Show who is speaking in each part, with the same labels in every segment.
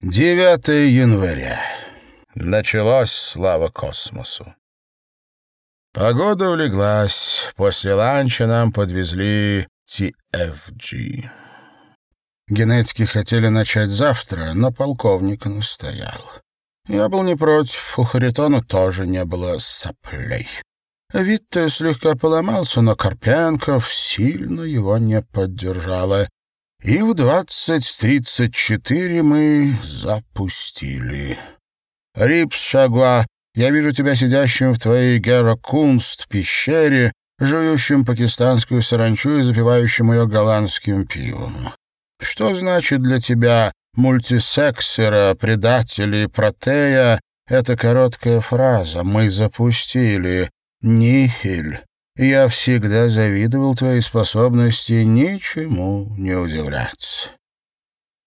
Speaker 1: 9 января. Началось слава космосу. Погода улеглась. После ланча нам подвезли TFG. Генетики хотели начать завтра, но полковник настоял. Я был не против, у Харитона тоже не было соплей. Витте слегка поломался, но Карпенков сильно его не поддержала и в двадцать тридцать четыре мы запустили. Рипс Шагуа, я вижу тебя сидящим в твоей Геракунст пещере, жующим пакистанскую саранчу и запивающим ее голландским пивом. Что значит для тебя мультисексера, предатели, протея? Это короткая фраза «мы запустили». Нихель. Я всегда завидовал твоей способности ничему не удивляться.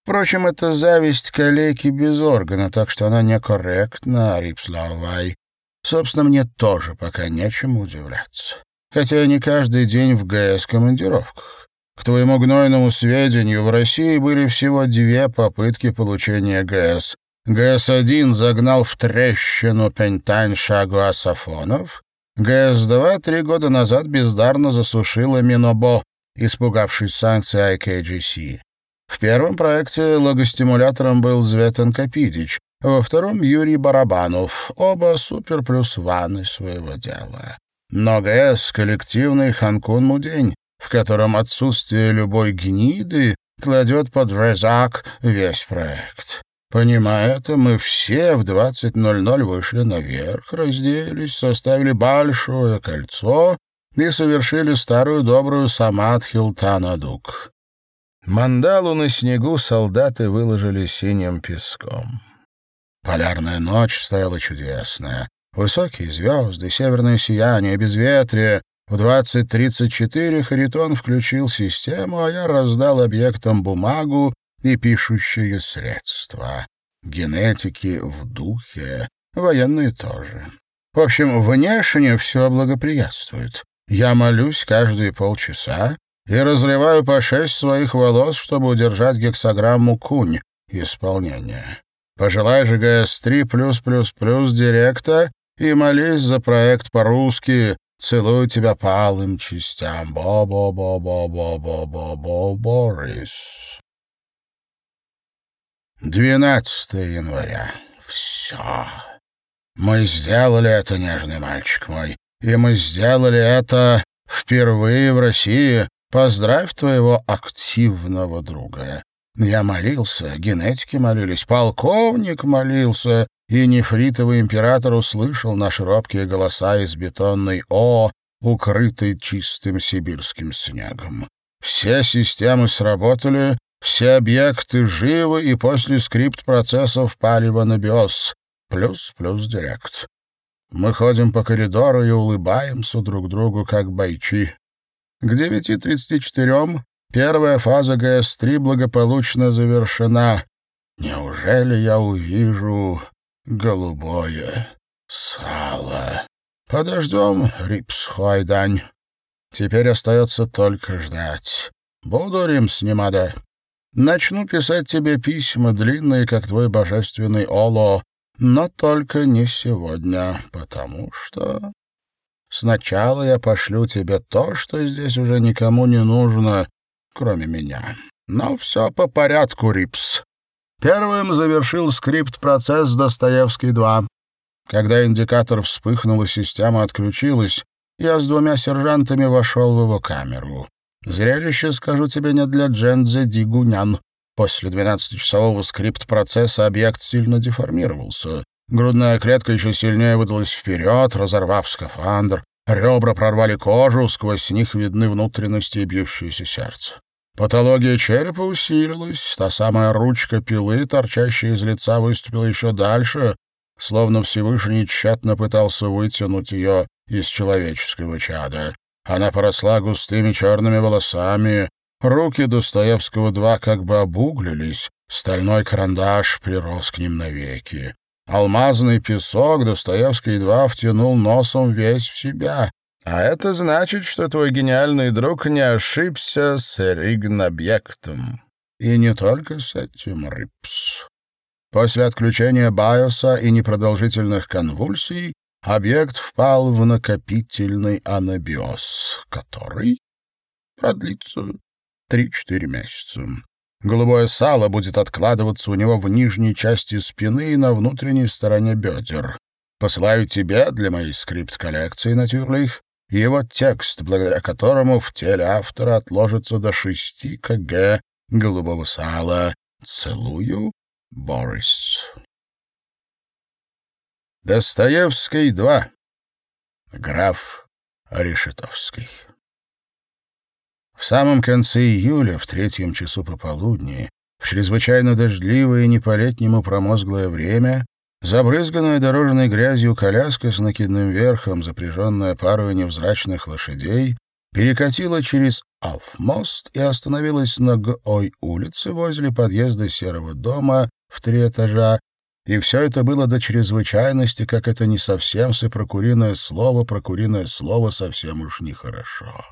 Speaker 1: Впрочем, это зависть калеки без органа, так что она некорректна, Рипславай. Собственно, мне тоже пока нечему удивляться. Хотя не каждый день в ГС-командировках. К твоему гнойному сведению, в России были всего две попытки получения ГС. ГС-1 загнал в трещину Пентань Шагу Асафонов, ГС-2 три года назад бездарно засушила Минобо, испугавшись санкций IKGC. В первом проекте логостимулятором был Зветен Капидич, во втором — Юрий Барабанов, оба супер плюс ваны своего дела. Но ГС — коллективный Ханкун Мудень, в котором отсутствие любой гниды кладет под резак весь проект. Понимая это, мы все в 20.00 вышли наверх, разделись, составили большое кольцо и совершили старую добрую самадхи Хилтанадук. Мандалу на снегу солдаты выложили синим песком. Полярная ночь стояла чудесная. Высокие звезды, северное сияние, безветрие. В 20.34 Харитон включил систему, а я раздал объектам бумагу и пишущие средства. Генетики в духе, военные тоже. В общем, внешне все благоприятствует. Я молюсь каждые полчаса и разливаю по шесть своих волос, чтобы удержать гексограмму кунь исполнения. Пожелай же ГС-3+++ директа и молись за проект по-русски «Целую тебя по алым частям». Бо-бо-бо-бо-бо-бо-бо-бо, Борис. 12 января. Все. Мы сделали это, нежный мальчик мой. И мы сделали это впервые в России. Поздравь твоего активного друга. Я молился, генетики молились, полковник молился, и нефритовый император услышал наши робкие голоса из бетонной О, укрытой чистым сибирским снегом. Все системы сработали, все объекты живы и после скрипт-процессов палева на биос. Плюс-плюс директ. Мы ходим по коридору и улыбаемся друг другу, как бойчи. К 9.34 первая фаза ГС-3 благополучно завершена. Неужели я увижу голубое сало? Подождем, Рипсхойдань. Теперь остается только ждать. Буду, Римс, не надо. Начну писать тебе письма, длинные, как твой божественный Оло, но только не сегодня, потому что... Сначала я пошлю тебе то, что здесь уже никому не нужно, кроме меня. Но все по порядку, Рипс. Первым завершил скрипт-процесс Достоевский-2. Когда индикатор вспыхнул и система отключилась, я с двумя сержантами вошел в его камеру. Зрелище, скажу тебе, не для Джензе Дигунян. После двенадцатичасового скрипт-процесса объект сильно деформировался. Грудная клетка еще сильнее выдалась вперед, разорвав скафандр. Ребра прорвали кожу, сквозь них видны внутренности и бьющееся сердце. Патология черепа усилилась, та самая ручка пилы, торчащая из лица, выступила еще дальше, словно Всевышний тщетно пытался вытянуть ее из человеческого чада. Она поросла густыми черными волосами, руки Достоевского-2 как бы обуглились, стальной карандаш прирос к ним навеки. Алмазный песок Достоевский-2 втянул носом весь в себя. А это значит, что твой гениальный друг не ошибся с ригнобъектом. И не только с этим, Рипс. После отключения биоса и непродолжительных конвульсий объект впал в накопительный анабиоз, который продлится 3-4 месяца. Голубое сало будет откладываться у него в нижней части спины и на внутренней стороне бедер. Посылаю тебе для моей скрипт-коллекции «Натюрлих» его текст, благодаря которому в теле автора отложится до 6 кг голубого сала. Целую, Борис. Достоевский 2. Граф Решетовский. В самом конце июля, в третьем часу пополудни, в чрезвычайно дождливое и не по-летнему промозглое время, забрызганная дорожной грязью коляска с накидным верхом, запряженная парой невзрачных лошадей, перекатила через Афмост и остановилась на Г.Ой улице возле подъезда серого дома в три этажа, и все это было до чрезвычайности, как это не совсем сопрокуриное слово, прокуриное слово совсем уж нехорошо.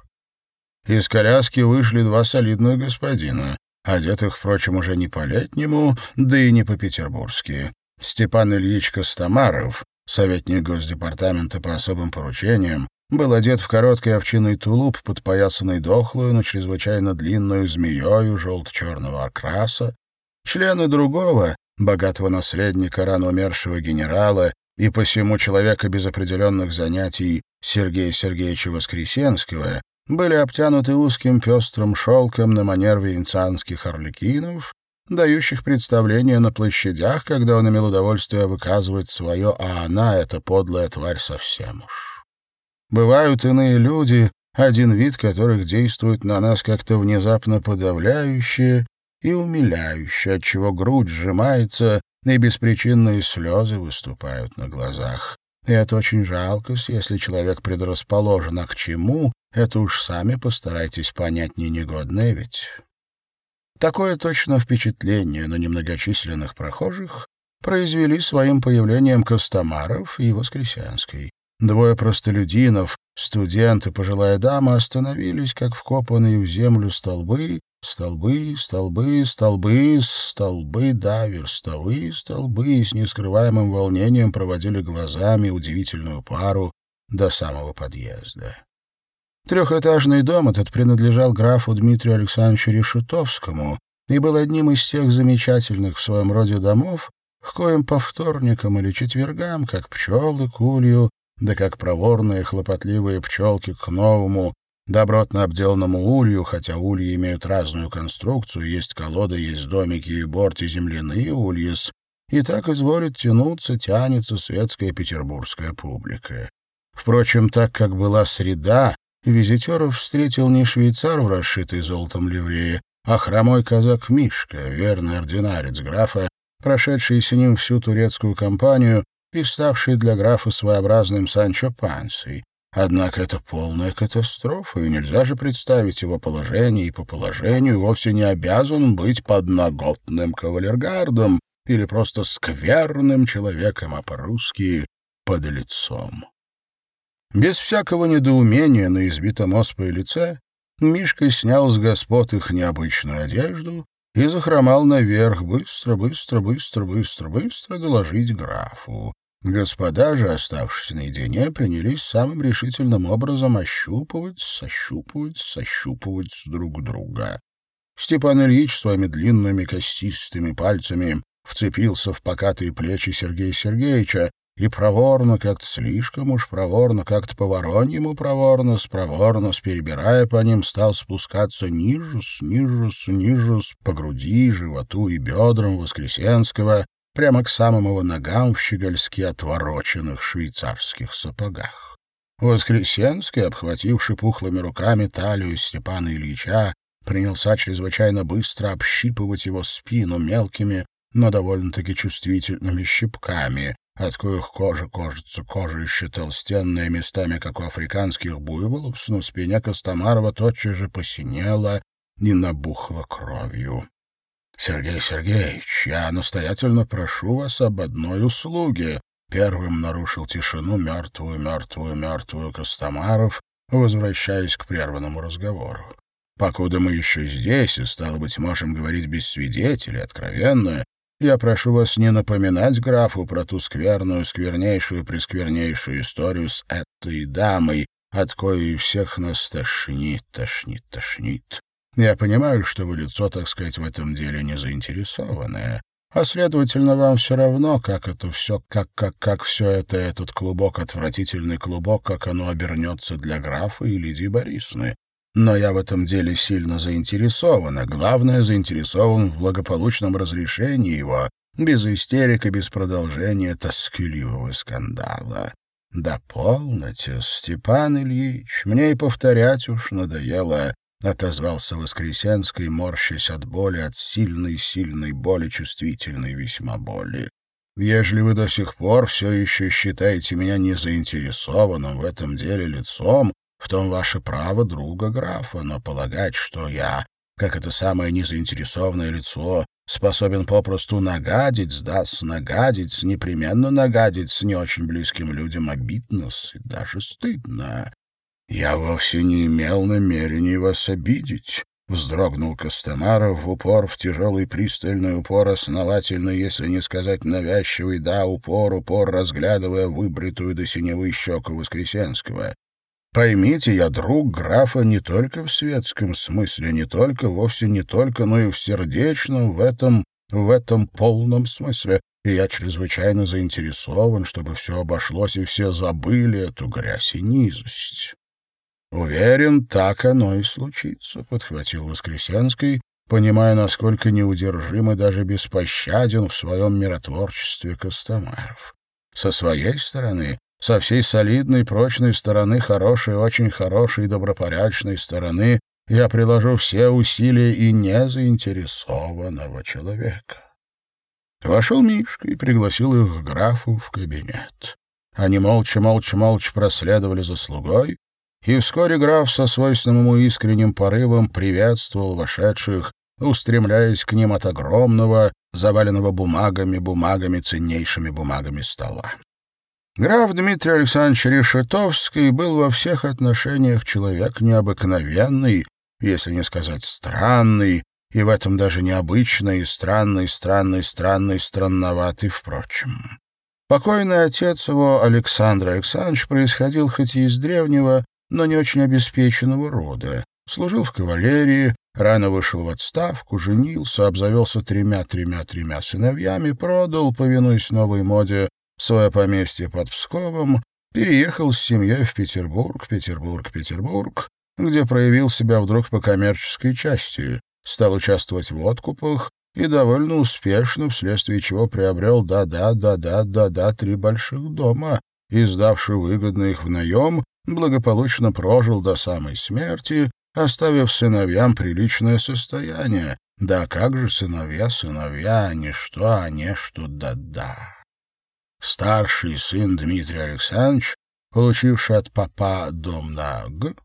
Speaker 1: Из коляски вышли два солидных господина, одетых, впрочем, уже не по-летнему, да и не по-петербургски. Степан Ильич Костомаров, советник Госдепартамента по особым поручениям, был одет в короткий овчинный тулуп, подпоясанный дохлую, но чрезвычайно длинную змеёю желто-черного окраса. Члены другого, богатого наследника рано умершего генерала и посему человека без определенных занятий Сергея Сергеевича Воскресенского, были обтянуты узким пестрым шелком на манер венецианских орликинов, дающих представление на площадях, когда он имел удовольствие выказывать свое, а она, эта подлая тварь, совсем уж. Бывают иные люди, один вид которых действует на нас как-то внезапно подавляюще и умиляюще, отчего грудь сжимается, и беспричинные слезы выступают на глазах. И это очень жалко, если человек предрасположен, а к чему, это уж сами постарайтесь понять, не негодное ведь. Такое точно впечатление на немногочисленных прохожих произвели своим появлением Костомаров и Воскресенской. Двое простолюдинов, студент и пожилая дама, остановились, как вкопанные в землю столбы, столбы, столбы, столбы, столбы, да, верстовые столбы, и с нескрываемым волнением проводили глазами удивительную пару до самого подъезда. Трехэтажный дом этот принадлежал графу Дмитрию Александровичу Решетовскому и был одним из тех замечательных в своем роде домов, к коим по вторникам или четвергам, как пчелы к улью, да как проворные хлопотливые пчелки к новому, добротно обделанному улью, хотя ульи имеют разную конструкцию, есть колода, есть домики и борт, и земляные ульис, и так изволит тянуться, тянется светская петербургская публика. Впрочем, так как была среда, визитеров встретил не швейцар в расшитой золотом ливрее, а хромой казак Мишка, верный ординарец графа, прошедший с ним всю турецкую кампанию и ставший для графа своеобразным Санчо Пансой. Однако это полная катастрофа, и нельзя же представить его положение, и по положению вовсе не обязан быть подноготным кавалергардом или просто скверным человеком, а по-русски — под лицом. Без всякого недоумения на избитом оспой лице Мишка снял с господ их необычную одежду и захромал наверх быстро, быстро, быстро, быстро, быстро доложить графу. Господа же, оставшись наедине, принялись самым решительным образом ощупывать, сощупывать, сощупывать друг друга. Степан Ильич своими длинными костистыми пальцами вцепился в покатые плечи Сергея Сергеевича и проворно, как-то слишком уж проворно, как-то по-вороньему проворно, спроворно, перебирая по ним, стал спускаться ниже, ниже, ниже, по груди, животу и бедрам Воскресенского, прямо к самым его ногам в щегольски отвороченных швейцарских сапогах. Воскресенский, обхвативший пухлыми руками талию Степана Ильича, принялся чрезвычайно быстро общипывать его спину мелкими, но довольно-таки чувствительными щипками, от коих кожа кожится, кожа еще толстенная местами, как у африканских буйволов, но спиня Костомарова тотчас же посинела и набухла кровью. — Сергей Сергеевич, я настоятельно прошу вас об одной услуге. Первым нарушил тишину мертвую, мертвую, мертвую Костомаров, возвращаясь к прерванному разговору. Покуда мы еще здесь, и, стало быть, можем говорить без свидетелей, откровенно, Я прошу вас не напоминать графу про ту скверную, сквернейшую, пресквернейшую историю с этой дамой, от коей всех нас тошнит, тошнит, тошнит. Я понимаю, что вы лицо, так сказать, в этом деле не заинтересованное, а, следовательно, вам все равно, как это все, как, как, как все это, этот клубок, отвратительный клубок, как оно обернется для графа и Лидии Борисовны. Но я в этом деле сильно заинтересован, а главное, заинтересован в благополучном разрешении его, без истерик и без продолжения тоскливого скандала. Да полноте, Степан Ильич, мне и повторять уж надоело, — отозвался Воскресенский, морщась от боли, от сильной-сильной боли, чувствительной весьма боли. «Ежели вы до сих пор все еще считаете меня незаинтересованным в этом деле лицом, в том ваше право друга графа, но полагать, что я, как это самое незаинтересованное лицо, способен попросту нагадить, сдаться, нагадить, непременно нагадить с не очень близким людям обидно и даже стыдно. Я вовсе не имел намерения вас обидеть. Вздрогнул Костомаров в упор, в тяжелый пристальный упор, основательно, если не сказать навязчивый, да, упор, упор, разглядывая выбритую до синевы щеку Воскресенского. Поймите, я друг графа не только в светском смысле, не только, вовсе не только, но и в сердечном, в этом, в этом полном смысле. И я чрезвычайно заинтересован, чтобы все обошлось и все забыли эту грязь и низость. «Уверен, так оно и случится», — подхватил Воскресенский, понимая, насколько неудержим и даже беспощаден в своем миротворчестве Костомаров. Со своей стороны со всей солидной, прочной стороны, хорошей, очень хорошей добропорядочной стороны я приложу все усилия и незаинтересованного человека. Вошел Мишка и пригласил их к графу в кабинет. Они молча, молча, молча проследовали за слугой, и вскоре граф со свойственным ему искренним порывом приветствовал вошедших, устремляясь к ним от огромного, заваленного бумагами, бумагами, ценнейшими бумагами стола. Граф Дмитрий Александрович Решетовский был во всех отношениях человек необыкновенный, если не сказать странный, и в этом даже необычный, странный, странный, странный, странноватый, впрочем. Покойный отец его, Александр Александрович, происходил хоть и из древнего, но не очень обеспеченного рода. Служил в кавалерии, рано вышел в отставку, женился, обзавелся тремя-тремя-тремя сыновьями, продал, повинуясь новой моде, свое поместье под Псковом, переехал с семьей в Петербург, Петербург, Петербург, где проявил себя вдруг по коммерческой части, стал участвовать в откупах и довольно успешно, вследствие чего приобрел да-да-да-да-да-да три больших дома, и, сдавши выгодно их в наем, благополучно прожил до самой смерти, оставив сыновьям приличное состояние. Да как же сыновья, сыновья, а не что, а не что, да-да. Старший сын Дмитрий Александрович, получивший от папа дом на Г,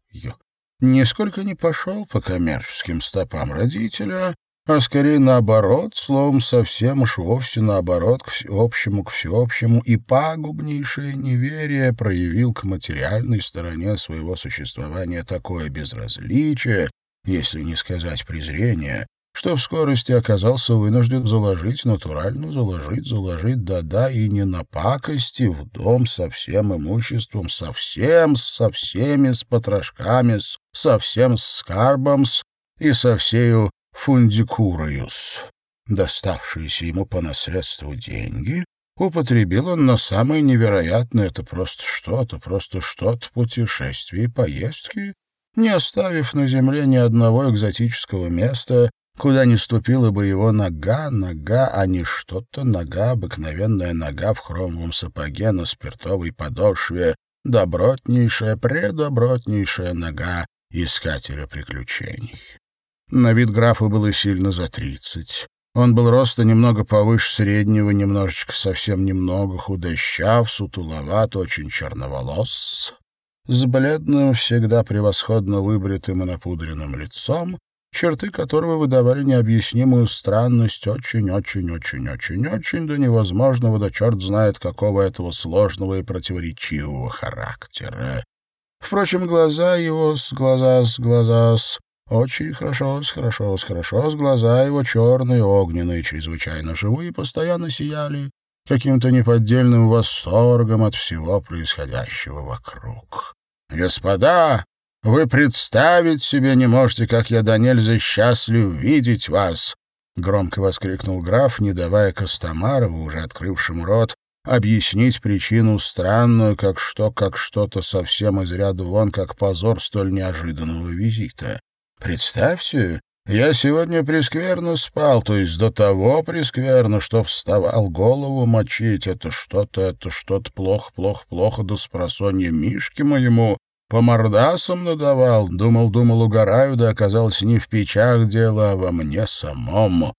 Speaker 1: нисколько не пошел по коммерческим стопам родителя, а скорее наоборот, словом, совсем уж вовсе наоборот, к всеобщему, к всеобщему, и пагубнейшее неверие проявил к материальной стороне своего существования такое безразличие, если не сказать презрение, что в скорости оказался вынужден заложить, натурально заложить, заложить, да-да, и не на пакости, в дом со всем имуществом, совсем, со всеми, с потрошками, с, со всем скарбом, с, и со всею фундикурою-с. Доставшиеся ему по наследству деньги употребил он на самое невероятное, это просто что-то, просто что-то путешествие и поездки, не оставив на земле ни одного экзотического места, Куда ни ступила бы его нога, нога, а не что-то, нога, обыкновенная нога в хромовом сапоге на спиртовой подошве, добротнейшая, предобротнейшая нога искателя приключений. На вид графа было сильно за тридцать. Он был роста немного повыше среднего, немножечко совсем немного, худощав, сутуловат, очень черноволос, с бледным, всегда превосходно выбритым и напудренным лицом, черты которого выдавали необъяснимую странность очень-очень-очень-очень-очень до невозможного, да черт знает какого этого сложного и противоречивого характера. Впрочем, глаза его с глаза с глаза с Очень хорошо, хорошо, хорошо, с глаза его черные, огненные, чрезвычайно живые, постоянно сияли каким-то неподдельным восторгом от всего происходящего вокруг. «Господа, вы представить себе не можете, как я до нельзя счастлив видеть вас!» — громко воскликнул граф, не давая Костомарову, уже открывшему рот, объяснить причину странную, как что, как что-то совсем из ряда вон, как позор столь неожиданного визита. Представьте, я сегодня прескверно спал, то есть до того прескверно, что вставал голову мочить. Это что-то, это что-то плохо, плохо, плохо, да с просонья Мишки моему по мордасам надавал. Думал, думал, угораю, да оказалось не в печах дело, а во мне самом.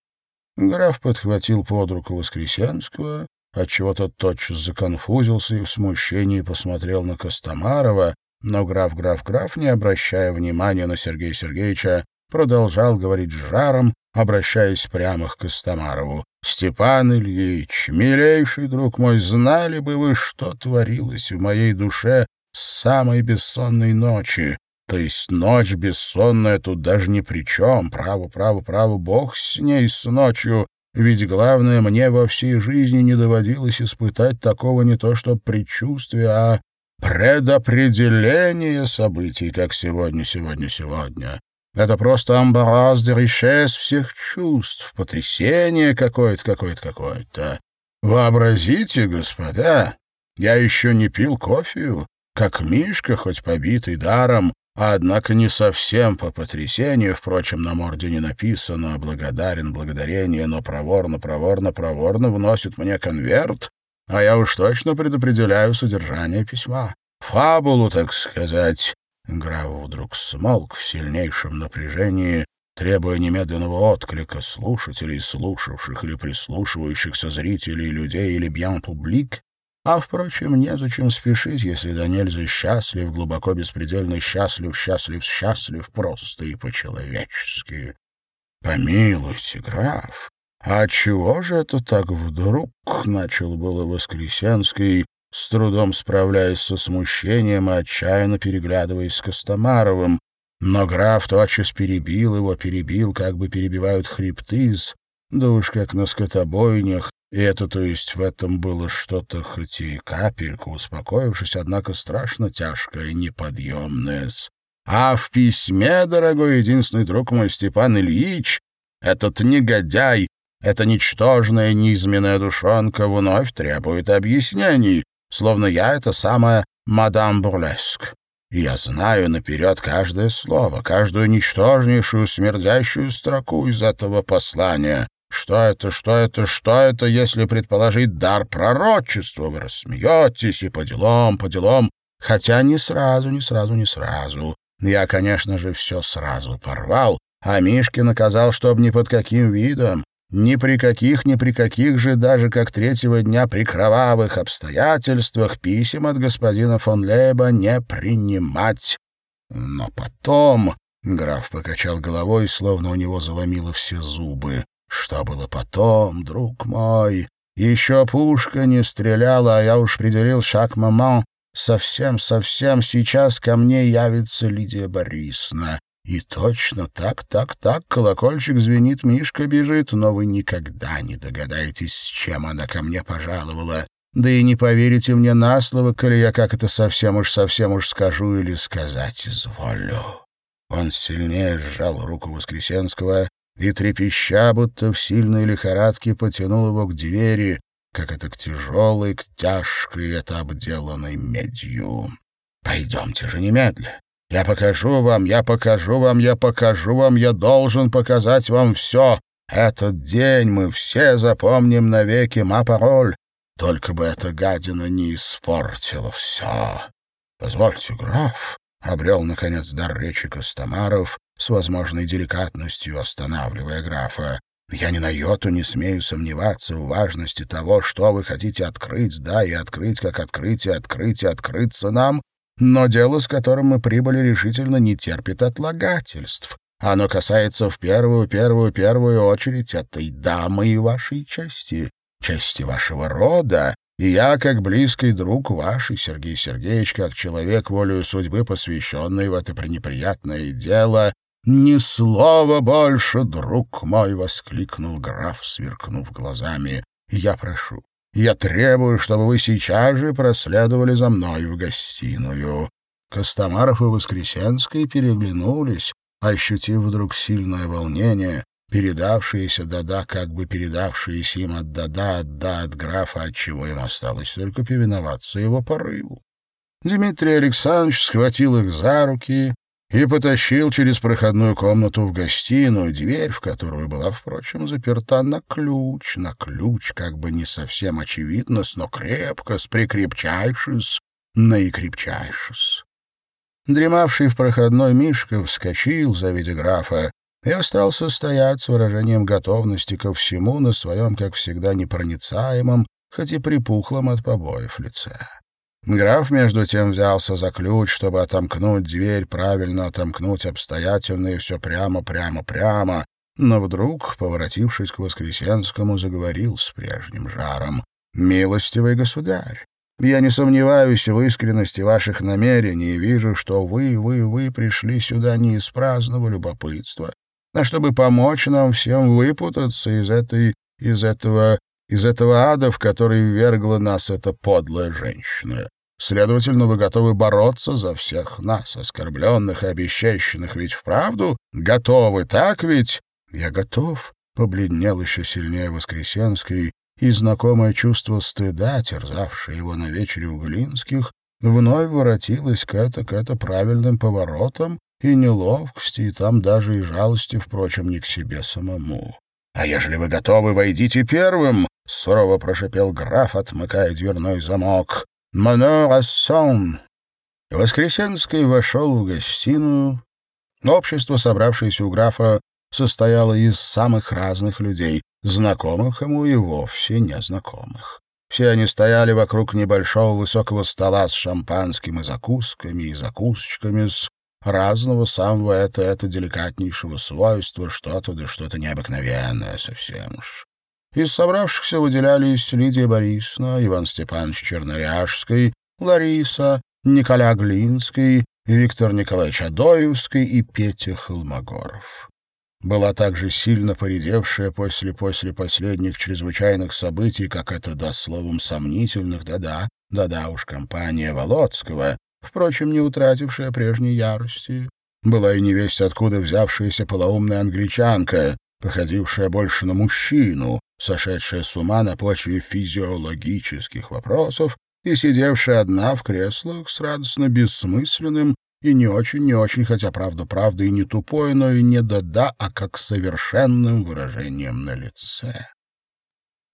Speaker 1: Граф подхватил под руку Воскресенского, отчего тот тотчас законфузился и в смущении посмотрел на Костомарова, но граф, граф, граф, не обращая внимания на Сергея Сергеевича, продолжал говорить с жаром, обращаясь прямо к Костомарову. «Степан Ильич, милейший друг мой, знали бы вы, что творилось в моей душе с самой бессонной ночи. То есть ночь бессонная тут даже ни при чем. Право, право, право, бог с ней, с ночью. Ведь главное, мне во всей жизни не доводилось испытать такого не то что предчувствия, а предопределение событий, как сегодня, сегодня, сегодня. Это просто амбараз де ришес всех чувств, потрясение какое-то, какое-то, какое-то. Вообразите, господа, я еще не пил кофею, как Мишка, хоть побитый даром, а однако не совсем по потрясению, впрочем, на морде не написано «благодарен, благодарение», но проворно, проворно, проворно вносит мне конверт, а я уж точно предопределяю содержание письма. Фабулу, так сказать, Граф вдруг смолк в сильнейшем напряжении, требуя немедленного отклика слушателей, слушавших или прислушивающихся зрителей, людей или бьян публик, а, впрочем, незачем спешить, если до счастлив, глубоко беспредельно счастлив, счастлив, счастлив, просто и по-человечески. Помилуйте, граф, а чего же это так вдруг, — начал было Воскресенский, с трудом справляясь со смущением и отчаянно переглядываясь с Костомаровым. Но граф тотчас перебил его, перебил, как бы перебивают хребтыз, да уж как на скотобойнях, и это, то есть, в этом было что-то, хоть и капельку, успокоившись, однако страшно тяжкое, неподъемное. А в письме, дорогой единственный друг мой Степан Ильич, этот негодяй, эта ничтожная низменная душонка вновь требует объяснений, словно я — это самая мадам Бурлеск. Я знаю наперед каждое слово, каждую ничтожнейшую смердящую строку из этого послания. Что это, что это, что это, если предположить дар пророчества? Вы рассмеетесь и по делам, по делам. Хотя не сразу, не сразу, не сразу. Я, конечно же, все сразу порвал, а Мишке наказал, чтоб ни под каким видом, ни при каких, ни при каких же, даже как третьего дня при кровавых обстоятельствах, писем от господина фон Лейба не принимать. Но потом... Граф покачал головой, словно у него заломило все зубы. Что было потом, друг мой? Еще пушка не стреляла, а я уж определил шаг маман. Совсем-совсем сейчас ко мне явится Лидия Борисовна. И точно так, так, так, колокольчик звенит, Мишка бежит, но вы никогда не догадаетесь, с чем она ко мне пожаловала. Да и не поверите мне на слово, коли я как это совсем уж совсем уж скажу или сказать изволю. Он сильнее сжал руку Воскресенского и, трепеща, будто в сильной лихорадке, потянул его к двери, как это к тяжелой, к тяжкой, это обделанной медью. «Пойдемте же немедля. Я покажу вам, я покажу вам, я покажу вам, я должен показать вам все. Этот день мы все запомним навеки, ма пароль. Только бы эта гадина не испортила все. Позвольте, граф, — обрел, наконец, дар речи Костомаров, с возможной деликатностью останавливая графа. Я ни на йоту не смею сомневаться в важности того, что вы хотите открыть, да, и открыть, как открыть, и открыть, и открыться нам, но дело, с которым мы прибыли, решительно не терпит отлагательств. Оно касается в первую, первую, первую очередь этой дамы и вашей части, части вашего рода, и я, как близкий друг вашей, Сергей Сергеевич, как человек волею судьбы, посвященный в это пренеприятное дело, «Ни слова больше, друг мой!» — воскликнул граф, сверкнув глазами. «Я прошу, я требую, чтобы вы сейчас же проследовали за мной в гостиную». Костомаров и Воскресенский переглянулись, ощутив вдруг сильное волнение, передавшиеся да-да, как бы передавшиеся им от да-да, от да от графа, от чего им осталось только повиноваться его порыву. Дмитрий Александрович схватил их за руки и потащил через проходную комнату в гостиную, дверь в которую была, впрочем, заперта на ключ, на ключ, как бы не совсем очевидно, но крепко, с прикрепчайшись, наикрепчайшись. Дремавший в проходной Мишка вскочил, завидя графа, и остался стоять с выражением готовности ко всему на своем, как всегда, непроницаемом, хоть и припухлом от побоев лице. Граф, между тем, взялся за ключ, чтобы отомкнуть дверь, правильно отомкнуть обстоятельно и все прямо, прямо, прямо, но вдруг, поворотившись к Воскресенскому, заговорил с прежним жаром. «Милостивый государь, я не сомневаюсь в искренности ваших намерений и вижу, что вы, вы, вы пришли сюда не из праздного любопытства, а чтобы помочь нам всем выпутаться из этой, из этого, из этого ада, в который ввергла нас эта подлая женщина. Следовательно, вы готовы бороться за всех нас, оскорбленных и обесчещенных, ведь вправду готовы, так ведь? Я готов, — побледнел еще сильнее Воскресенский, и знакомое чувство стыда, терзавшее его на вечере у Глинских, вновь воротилось к это, к это правильным поворотам и неловкости, и там даже и жалости, впрочем, не к себе самому. «А ежели вы готовы, войдите первым!» — сурово прошипел граф, отмыкая дверной замок. «Моно рассон!» Воскресенский вошел в гостиную. Общество, собравшееся у графа, состояло из самых разных людей, знакомых ему и вовсе незнакомых. Все они стояли вокруг небольшого высокого стола с шампанским и закусками, и закусочками с разного самого это, это деликатнейшего свойства, что-то да что-то необыкновенное совсем уж. Из собравшихся выделялись Лидия Борисовна, Иван Степанович Черноряжский, Лариса, Николя Глинский, Виктор Николаевич Адоевский и Петя Холмогоров была также сильно поредевшая после после последних чрезвычайных событий, как это, да, словом, сомнительных, да-да, да-да уж, компания Володского, впрочем, не утратившая прежней ярости. Была и невесть откуда взявшаяся полоумная англичанка, походившая больше на мужчину, сошедшая с ума на почве физиологических вопросов и сидевшая одна в креслах с радостно бессмысленным и не очень, не очень, хотя правда-правда и не тупое, но и не да-да, а как совершенным выражением на лице.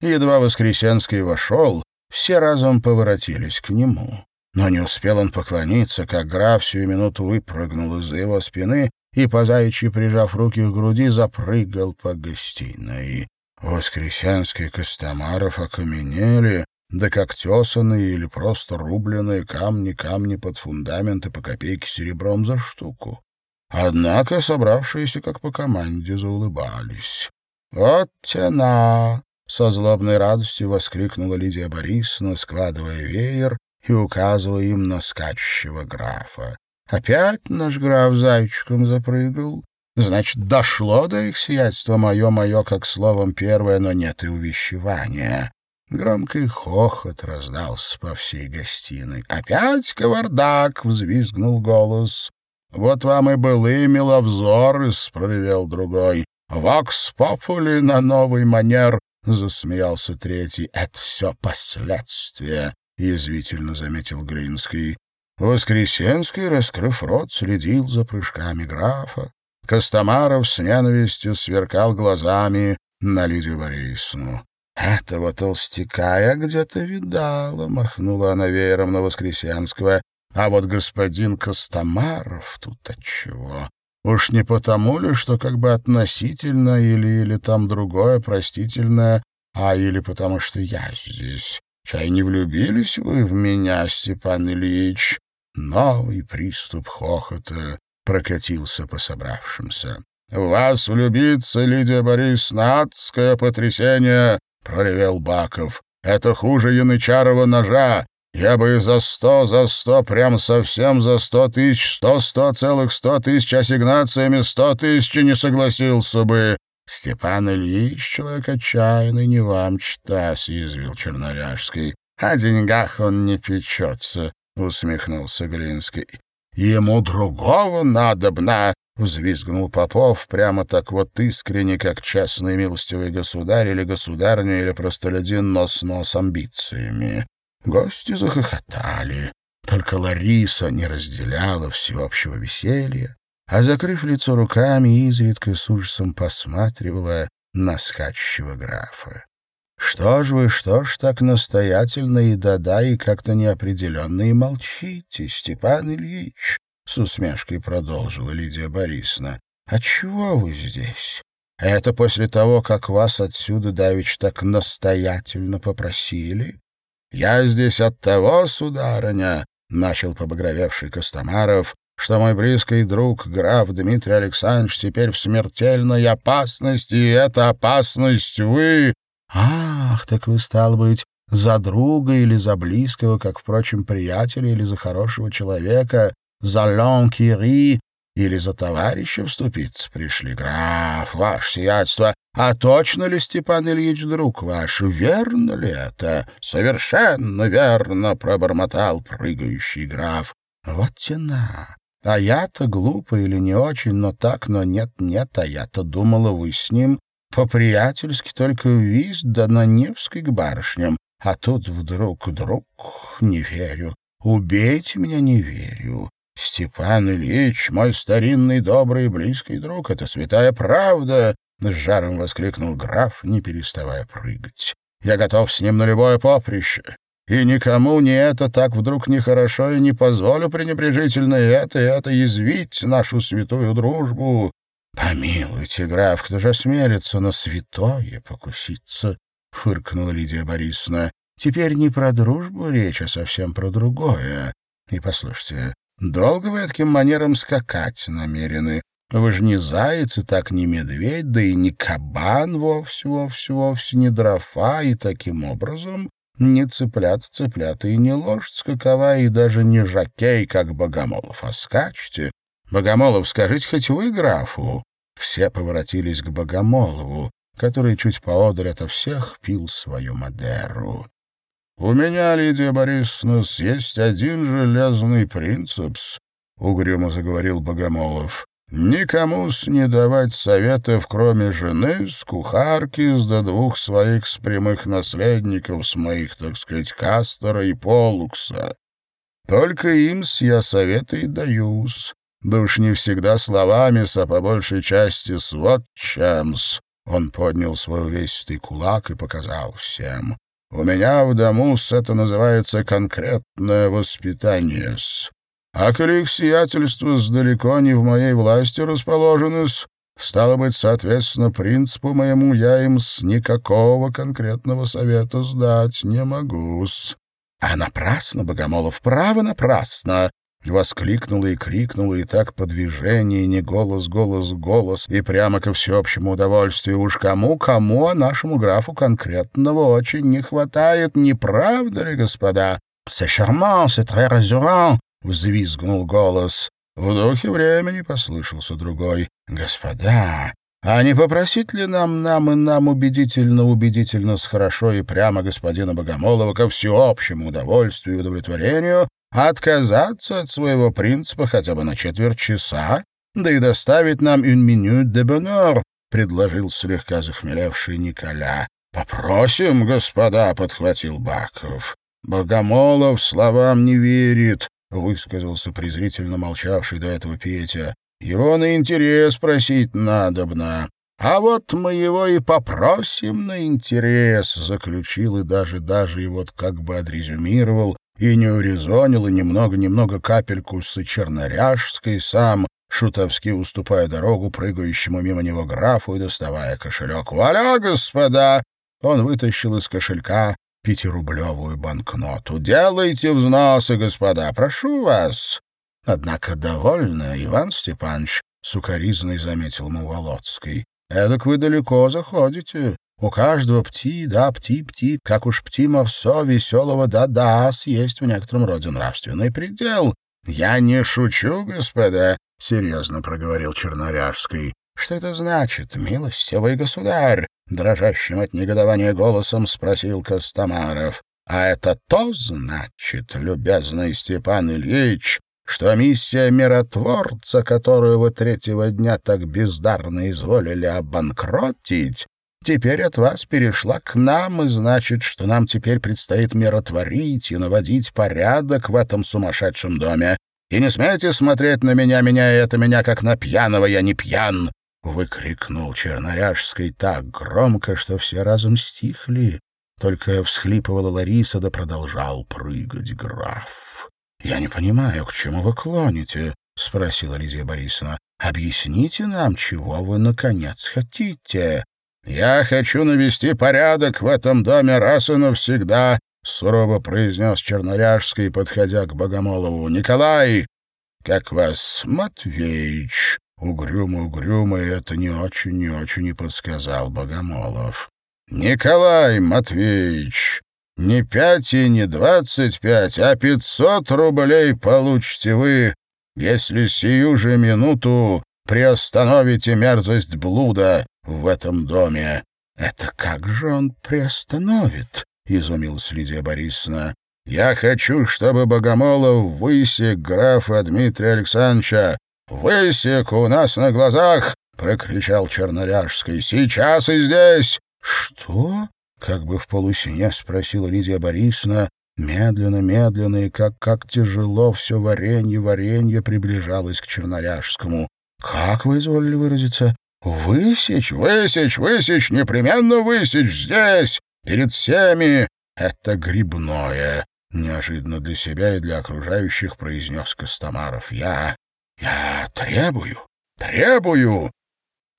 Speaker 1: Едва Воскресенский вошел, все разом поворотились к нему. Но не успел он поклониться, как граф всю минуту выпрыгнул из-за его спины и, по заячьи прижав руки к груди, запрыгал по гостиной. Воскресенский Костомаров окаменели, да как тесанные или просто рубленые камни камни под фундаменты по копейке серебром за штуку. Однако собравшиеся, как по команде, заулыбались. «Вот тена!» — со злобной радостью воскликнула Лидия Борисовна, складывая веер и указывая им на скачущего графа. «Опять наш граф зайчиком запрыгал. Значит, дошло до их сиятельства мое-мое, как словом первое, но нет и увещевания. Громкий хохот раздался по всей гостиной. «Опять кавардак!» — взвизгнул голос. «Вот вам и былые миловзоры!» — проревел другой. «Вокс попули на новый манер!» — засмеялся третий. «Это все последствия!» — язвительно заметил Гринский. Воскресенский, раскрыв рот, следил за прыжками графа. Костомаров с ненавистью сверкал глазами на Лидию Борисовну. «Этого толстяка я где-то видала», — махнула она веером на Воскресенского. «А вот господин Костомаров тут отчего? Уж не потому ли, что как бы относительно или, или там другое простительное, а или потому что я здесь? Чай не влюбились вы в меня, Степан Ильич?» Новый приступ хохота прокатился по собравшимся. «В вас влюбиться, Лидия Борисовна, адское потрясение!» — проревел Баков. «Это хуже янычарова ножа. Я бы за сто, за сто, прям совсем за сто тысяч, сто, сто целых сто тысяч ассигнациями сто тысяч не согласился бы. Степан Ильич, человек отчаянный, не вам чита, — съязвил Черноряжский. О деньгах он не печется, — усмехнулся Глинский. Ему другого надобно, — взвизгнул Попов, прямо так вот искренне, как честный милостивый государь или государня, или простолюдин, но с нос амбициями. Гости захохотали. Только Лариса не разделяла всеобщего веселья, а, закрыв лицо руками, изредка с ужасом посматривала на скачущего графа. «Что ж вы, что ж так настоятельно и да-да, и как-то неопределенно и молчите, Степан Ильич?» — с усмешкой продолжила Лидия Борисовна. «Отчего вы здесь? Это после того, как вас отсюда давич так настоятельно попросили?» «Я здесь от того, сударыня», — начал побагровевший Костомаров, «что мой близкий друг, граф Дмитрий Александрович, теперь в смертельной опасности, и эта опасность вы...» «Ах, так вы, стал быть, за друга или за близкого, как, впрочем, приятеля или за хорошего человека, за лон кири или за товарища вступиться пришли, граф, ваше сиятельство. А точно ли, Степан Ильич, друг ваш, верно ли это? Совершенно верно, пробормотал прыгающий граф. Вот тена. А я-то глупо или не очень, но так, но нет-нет, а я-то думала, вы с ним по-приятельски только в виз да на Невской к барышням. А тут вдруг, друг, не верю. Убейте меня, не верю. Степан Ильич, мой старинный добрый и близкий друг, это святая правда, — с жаром воскликнул граф, не переставая прыгать. Я готов с ним на любое поприще. И никому не это так вдруг нехорошо, и не позволю пренебрежительно это и это язвить нашу святую дружбу. Помилуйте, граф, кто же осмелится на святое покуситься? — фыркнула Лидия Борисовна. — Теперь не про дружбу речь, а совсем про другое. И послушайте, Долго вы таким манером скакать намерены? Вы же не заяц и так не медведь, да и не кабан вовсе, вовсе, вовсе не дрофа, и таким образом не цыплят цыплята и не лошадь скаковая, и даже не жакей, как Богомолов, а скачете. Богомолов, скажите хоть вы графу?» Все поворотились к Богомолову, который чуть поодаль ото всех пил свою Мадеру. «У меня, Лидия Борисовна, есть один железный принцип», — угрюмо заговорил Богомолов. «Никому с не давать советов, кроме жены, с кухарки, с до двух своих с прямых наследников, с моих, так сказать, Кастера и Полукса. Только им-с я советы и даюсь. Да уж не всегда словами, а по большей части с вот чем-с». Он поднял свой увесистый кулак и показал всем. У меня в дому это называется конкретное воспитание -с. А коли их сиятельство далеко не в моей власти расположены -с, стало быть, соответственно, принципу моему я им с никакого конкретного совета сдать не могу -с. А напрасно, Богомолов, право напрасно. Воскликнула и крикнула, и так по движению, не голос, голос, голос, и прямо ко всеобщему удовольствию. Уж кому-кому, а нашему графу конкретного очень не хватает, не правда ли, господа? «C'est charmant, c'est très rassurant!» — взвизгнул голос. В духе времени послышался другой. «Господа, а не попросить ли нам, нам и нам убедительно, убедительно, с хорошо и прямо господина Богомолова ко всеобщему удовольствию и удовлетворению отказаться от своего принципа хотя бы на четверть часа, да и доставить нам «une minute de bonheur», — предложил слегка захмелевший Николя. «Попросим, господа», — подхватил Баков. «Богомолов словам не верит», — высказался презрительно молчавший до этого Петя. «Его на интерес просить надобно. А вот мы его и попросим на интерес», — заключил и даже-даже и вот как бы отрезюмировал и не урезонил, и немного-немного капельку с Черноряжской сам, шутовски уступая дорогу прыгающему мимо него графу и доставая кошелек. «Валя, господа!» Он вытащил из кошелька пятирублевую банкноту. «Делайте взносы, господа, прошу вас!» Однако довольно, Иван Степанович, — сукоризной заметил Муволодский. «Эдак вы далеко заходите. У каждого пти, да, пти-пти, как уж пти-морсо веселого да-да, есть в некотором роде нравственный предел. — Я не шучу, господа, — серьезно проговорил Черноряжский. — Что это значит, милостивый государь? — дрожащим от негодования голосом спросил Костомаров. — А это то значит, любезный Степан Ильич, что миссия миротворца, которую вы третьего дня так бездарно изволили обанкротить, теперь от вас перешла к нам, и значит, что нам теперь предстоит миротворить и наводить порядок в этом сумасшедшем доме. И не смейте смотреть на меня, меня и это меня, как на пьяного, я не пьян!» — выкрикнул Черноряжский так громко, что все разом стихли. Только всхлипывала Лариса, да продолжал прыгать граф. «Я не понимаю, к чему вы клоните?» — спросила Лидия Борисовна. «Объясните нам, чего вы, наконец, хотите?» «Я хочу навести порядок в этом доме раз и навсегда», — сурово произнес Черноряжский, подходя к Богомолову. «Николай, как вас, Матвеич?» Угрюмо-угрюмо это не очень, не очень и подсказал Богомолов. «Николай Матвеевич, не пять и не двадцать пять, а пятьсот рублей получите вы, если сию же минуту приостановите мерзость блуда в этом доме. — Это как же он приостановит? — изумилась Лидия Борисовна. — Я хочу, чтобы Богомолов высек графа Дмитрия Александровича. Высек у нас на глазах! — прокричал Черноряжский. — Сейчас и здесь! — Что? — как бы в полусне спросила Лидия Борисовна, Медленно, медленно и как, как тяжело все варенье, варенье приближалось к Черноряжскому. «Как вы изволили выразиться? Высечь, высечь, высечь, непременно высечь здесь, перед всеми. Это грибное, неожиданно для себя и для окружающих произнес Костомаров. Я, я требую, требую.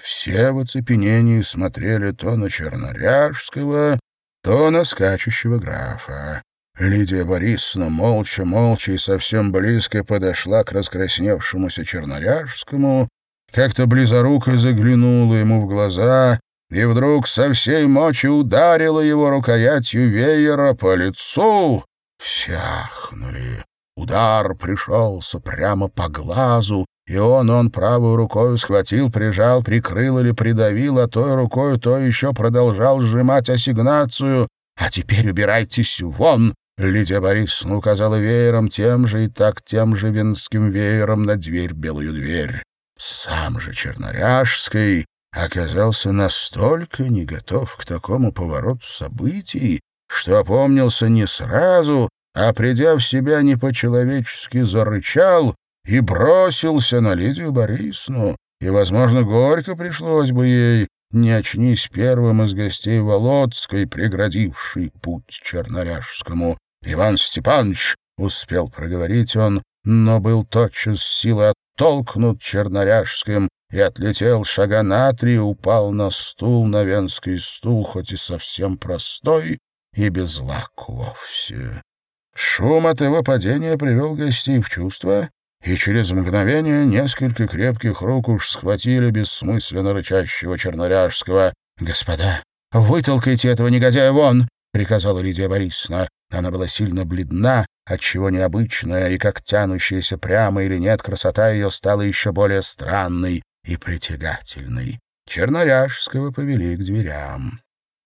Speaker 1: Все в оцепенении смотрели то на Черноряжского, то на скачущего графа. Лидия Борисовна молча-молча и совсем близко подошла к раскрасневшемуся Черноряжскому как-то близоруко заглянула ему в глаза и вдруг со всей мочи ударила его рукоятью веера по лицу. Все. Удар пришелся прямо по глазу, и он, он правой рукой схватил, прижал, прикрыл или придавил, а той рукой то еще продолжал сжимать ассигнацию. «А теперь убирайтесь вон!» Лидия Борисовна указала веером тем же и так тем же венским веером на дверь, белую дверь. Сам же Черноряжский оказался настолько не готов к такому повороту событий, что опомнился не сразу, а, придя в себя, не по-человечески зарычал и бросился на Лидию Борисовну, и, возможно, горько пришлось бы ей, не очнись первым из гостей Володской, преградивший путь Черноряжскому. «Иван Степанович!» — успел проговорить он, но был тотчас силой оттолкнут Черноряжским и отлетел шага на три, упал на стул, на венский стул, хоть и совсем простой и без лак вовсе. Шум от его падения привел гостей в чувство, и через мгновение несколько крепких рук уж схватили бессмысленно рычащего Черноряжского. «Господа, вытолкайте этого негодяя вон!» — приказала Лидия Борисовна. Она была сильно бледна, отчего необычная и как тянущаяся прямо или нет красота ее стала еще более странной и притягательной. Черноряжского повели к дверям.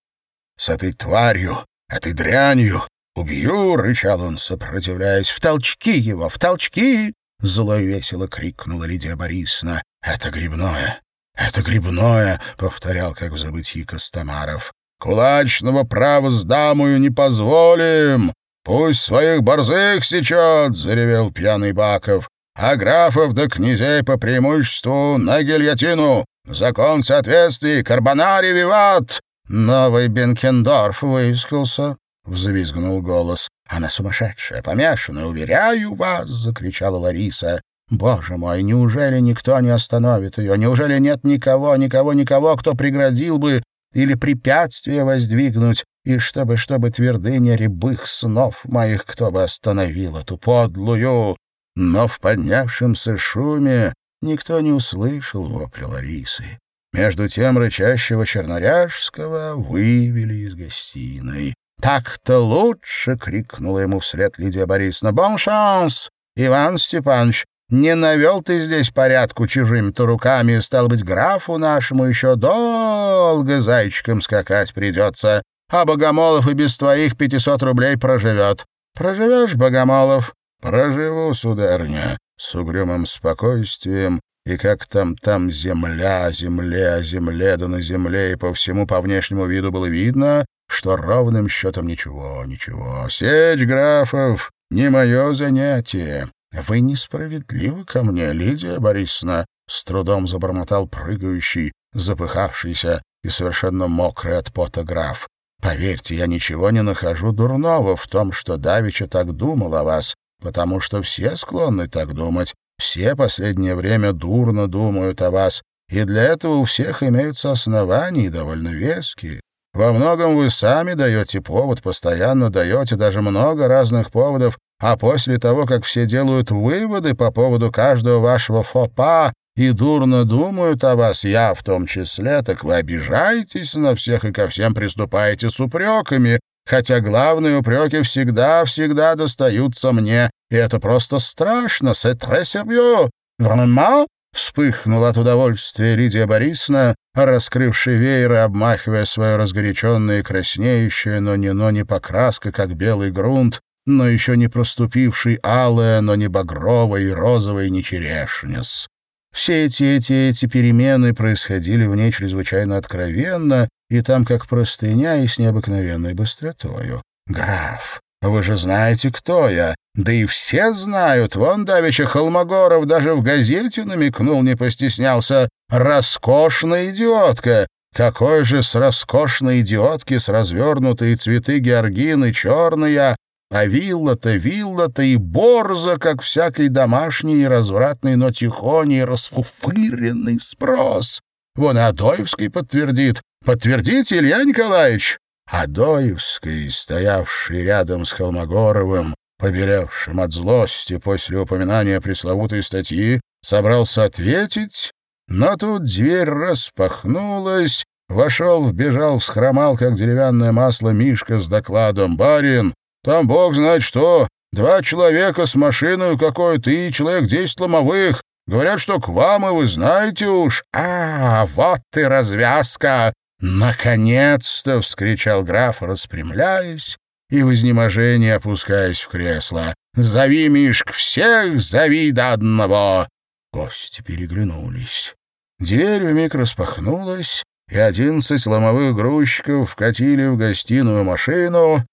Speaker 1: — С этой тварью, этой дрянью убью! — рычал он, сопротивляясь. — В толчки его, в толчки! — зло и весело крикнула Лидия Борисовна. — Это грибное! «Это грибное!» — повторял, как в забытии Костомаров. Кулачного права с дамою не позволим. Пусть своих борзых сечет, — заревел пьяный Баков. А графов да князей по преимуществу на гильотину. Закон соответствий, карбонари виват. Новый Бенкендорф выискался, — взвизгнул голос. «Она сумасшедшая, помешанная, уверяю вас!» — закричала Лариса. «Боже мой, неужели никто не остановит ее? Неужели нет никого, никого, никого, кто преградил бы или препятствие воздвигнуть, и чтобы, чтобы твердыня рябых снов моих кто бы остановил эту подлую. Но в поднявшемся шуме никто не услышал вопля Ларисы. Между тем рычащего Черноряжского вывели из гостиной. «Так-то лучше!» — крикнула ему вслед Лидия Борисовна. «Бон шанс! Иван Степанович, не навел ты здесь порядку чужими-то руками, стал быть, графу нашему еще долго зайчиком скакать придется, а Богомолов и без твоих пятисот рублей проживет. Проживешь, Богомолов?» «Проживу, сударыня», — с угрюмым спокойствием и как там там земля, земля, земле, да на земле, и по всему по внешнему виду было видно, что ровным счетом ничего, ничего. Сечь графов — не мое занятие. Вы несправедливы ко мне, Лидия Борисовна, — с трудом забормотал прыгающий, запыхавшийся и совершенно мокрый от пота граф. Поверьте, я ничего не нахожу дурного в том, что Давича так думал о вас, потому что все склонны так думать, все последнее время дурно думают о вас, и для этого у всех имеются основания, довольно веские. Во многом вы сами даете повод, постоянно даете даже много разных поводов, а после того, как все делают выводы по поводу каждого вашего фопа и дурно думают о вас, я в том числе, так вы обижаетесь на всех и ко всем приступаете с упреками, хотя главные упреки всегда-всегда достаются мне, и это просто страшно, c'est très sérieux. Vraiment?» Вспыхнула от удовольствия Лидия Борисовна, раскрывшая веер и обмахивая свое разгоряченное и краснеющее, но не, но не покраска, как белый грунт, но еще не проступивший алое, но не багровое и розовое, не черешнес. Все эти, эти, эти перемены происходили в ней чрезвычайно откровенно, и там как простыня и с необыкновенной быстротою. «Граф, вы же знаете, кто я. Да и все знают. Вон давеча Холмогоров даже в газете намекнул, не постеснялся. Роскошная идиотка. Какой же с роскошной идиотки с развернутые цветы георгины черная, а вилла-то, вилла-то и борза, как всякий домашний и развратный, но тихоний расфуфыренный спрос. Вон Адоевский подтвердит. Подтвердите, Илья Николаевич. Адоевский, стоявший рядом с Холмогоровым, побелевшим от злости после упоминания пресловутой статьи, собрался ответить, но тут дверь распахнулась, вошел, вбежал, всхромал, как деревянное масло, Мишка с докладом. «Барин, там бог знает что, два человека с машиной какой-то и человек десять ломовых. Говорят, что к вам, и вы знаете уж. А, вот и развязка!» «Наконец-то!» — вскричал граф, распрямляясь и в изнеможении опускаясь в кресло. «Зови, Мишк, всех зови до одного!» Гости переглянулись. Дверь вмиг распахнулась, и одиннадцать ломовых грузчиков вкатили в гостиную машину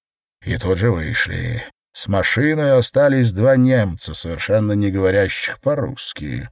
Speaker 1: и тут же вышли. С машиной остались два немца, совершенно не говорящих по-русски.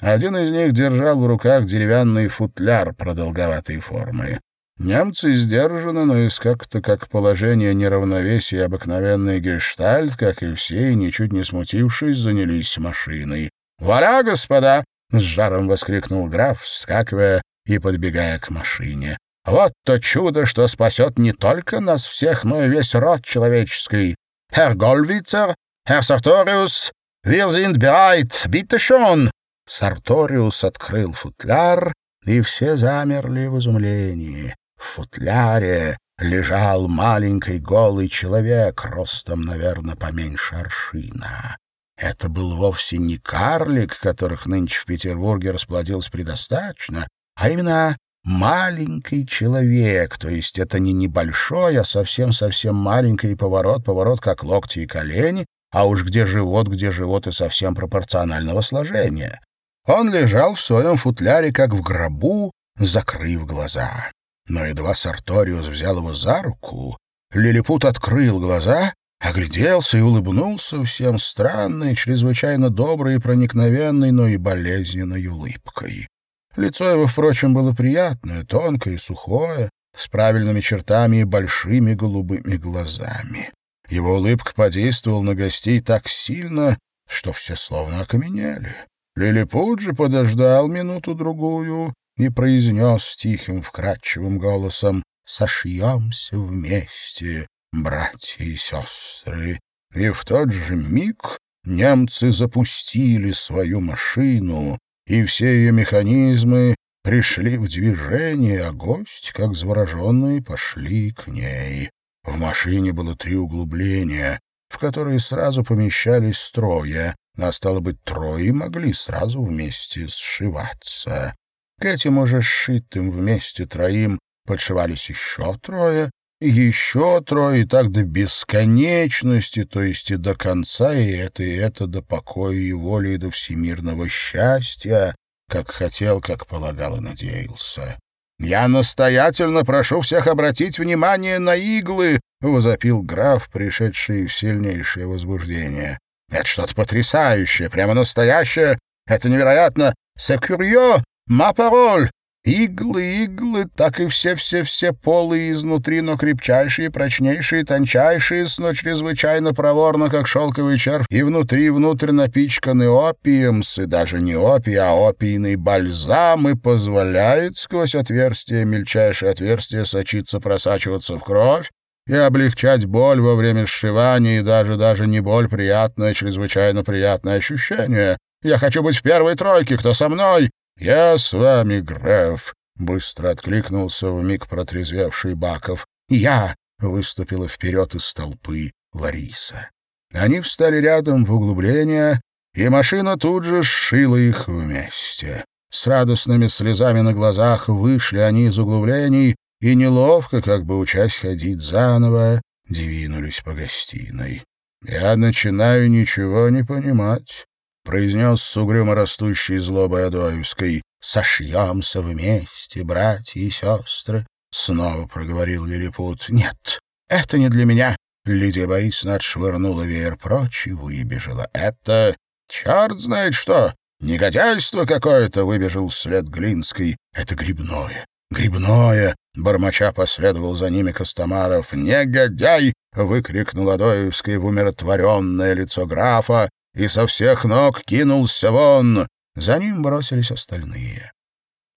Speaker 1: Один из них держал в руках деревянный футляр продолговатой формы. Немцы сдержаны, но из как-то как положение неравновесия обыкновенный гештальт, как и все, ничуть не смутившись, занялись машиной. «Вуаля, господа!» — с жаром воскликнул граф, вскакивая и подбегая к машине. «Вот то чудо, что спасет не только нас всех, но и весь род человеческий. Herr Gollwitzer, Herr Sartorius, wir sind bereit, bitte schon!» Сарториус открыл футляр, и все замерли в изумлении. В футляре лежал маленький голый человек, ростом, наверное, поменьше аршина. Это был вовсе не карлик, которых нынче в Петербурге расплодилось предостаточно, а именно маленький человек, то есть это не небольшой, а совсем-совсем маленький поворот, поворот как локти и колени, а уж где живот, где живот и совсем пропорционального сложения. Он лежал в своем футляре, как в гробу, закрыв глаза. Но едва Сарториус взял его за руку, Лилипут открыл глаза, огляделся и улыбнулся всем странной, чрезвычайно доброй и проникновенной, но и болезненной улыбкой. Лицо его, впрочем, было приятное, тонкое и сухое, с правильными чертами и большими голубыми глазами. Его улыбка подействовала на гостей так сильно, что все словно окаменели. Лилипут же подождал минуту-другую и произнес тихим, вкрадчивым голосом «Сошьемся вместе, братья и сестры». И в тот же миг немцы запустили свою машину, и все ее механизмы, пришли в движение, а гость, как завороженные, пошли к ней. В машине было три углубления, в которые сразу помещались трое, а стало быть, трое могли сразу вместе сшиваться. К этим уже сшитым вместе троим подшивались еще трое, еще трое, и так до бесконечности, то есть и до конца, и это, и это до покоя и воли, и до всемирного счастья, как хотел, как полагал и надеялся. «Я настоятельно прошу всех обратить внимание на иглы!» — возопил граф, пришедший в сильнейшее возбуждение. «Это что-то потрясающее, прямо настоящее! Это невероятно! Секурье! Ма пароль! Иглы, иглы, так и все-все-все полые изнутри, но крепчайшие, прочнейшие, тончайшие, но чрезвычайно проворно, как шелковый червь, и внутри-внутрь напичканы опием, и даже не опий, а опийный бальзам, и позволяет сквозь отверстие, мельчайшее отверстие, сочиться, просачиваться в кровь, и облегчать боль во время сшивания, и даже-даже не боль, приятное, чрезвычайно приятное ощущение. Я хочу быть в первой тройке, кто со мной? «Я с вами, граф», — быстро откликнулся в миг протрезвевший Баков. «Я!» — выступила вперед из толпы Лариса. Они встали рядом в углубление, и машина тут же сшила их вместе. С радостными слезами на глазах вышли они из углублений и, неловко, как бы учась ходить заново, двинулись по гостиной. «Я начинаю ничего не понимать», — произнес с угрюмо растущей злобой Адоевской. «Сошьемся вместе, братья и сестры», — снова проговорил Лилипут. «Нет, это не для меня». Лидия Борисовна отшвырнула веер прочь и выбежала. «Это черт знает что! Негодяйство какое-то!» — выбежал вслед Глинской. «Это грибное, грибное!» — бормоча последовал за ними Костомаров. «Негодяй!» — выкрикнул Адоевский в умиротворенное лицо графа и со всех ног кинулся вон. За ним бросились остальные.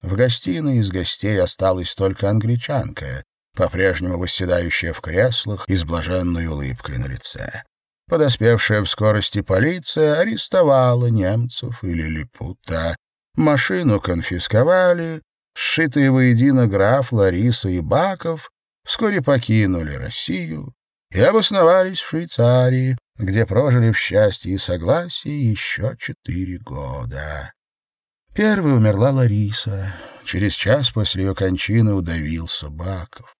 Speaker 1: В гостиной из гостей осталась только англичанка, по-прежнему восседающая в креслах и с блаженной улыбкой на лице. Подоспевшая в скорости полиция арестовала немцев или липута. Машину конфисковали, сшитые воедино граф, Лариса и Баков вскоре покинули Россию и обосновались в Швейцарии, где прожили в счастье и согласии еще четыре года. Первой умерла Лариса. Через час после ее кончины удавился Баков.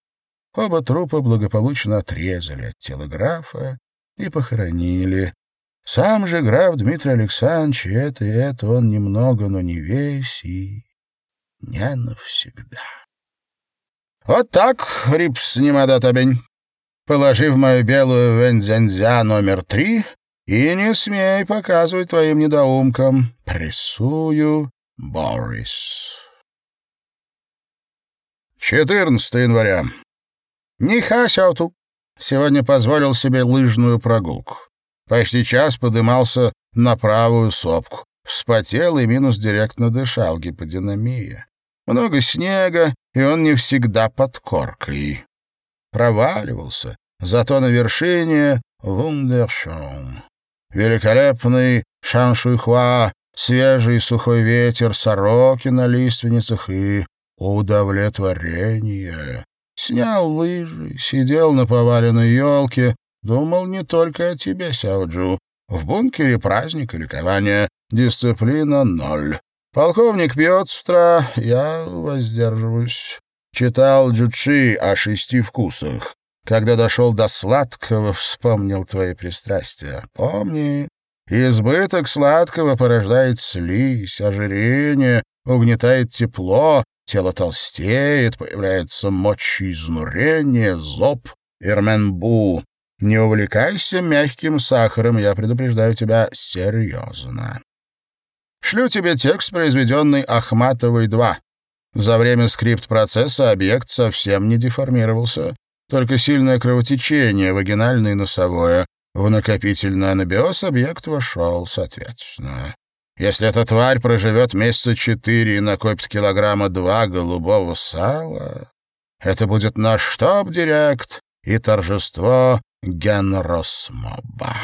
Speaker 1: Оба трупа благополучно отрезали от тела графа и похоронили. Сам же граф Дмитрий Александрович, это и это он немного, но не весь и не навсегда. Вот так, Рипс Немадатабень. Положи в мою белую вензензя номер три и не смей показывать твоим недоумкам. Прессую, Борис. 14 января. Нихасяуту. Сегодня позволил себе лыжную прогулку. Почти час подымался на правую сопку. Вспотел и минус директно дышал, гиподинамия. Много снега, и он не всегда под коркой проваливался, зато на вершине — Вундершон. Великолепный Шаншуйхуа, свежий сухой ветер, сороки на лиственницах и удовлетворение. Снял лыжи, сидел на поваленной елке, думал не только о тебе, Сяоджу. В бункере праздник и ликование, дисциплина ноль. Полковник пьет с утра, я воздерживаюсь. Читал Джучи о шести вкусах. Когда дошел до сладкого, вспомнил твои пристрастия. Помни, избыток сладкого порождает слизь, ожирение, угнетает тепло, тело толстеет, появляется мочеизнурение, зоб, ирменбу. Не увлекайся мягким сахаром, я предупреждаю тебя серьезно. Шлю тебе текст, произведенный Ахматовой 2. За время скрипт-процесса объект совсем не деформировался. Только сильное кровотечение, вагинальное и носовое. В накопительный анабиоз объект вошел, соответственно. Если эта тварь проживет месяца четыре и накопит килограмма два голубого сала, это будет наш штаб-директ и торжество Генросмоба.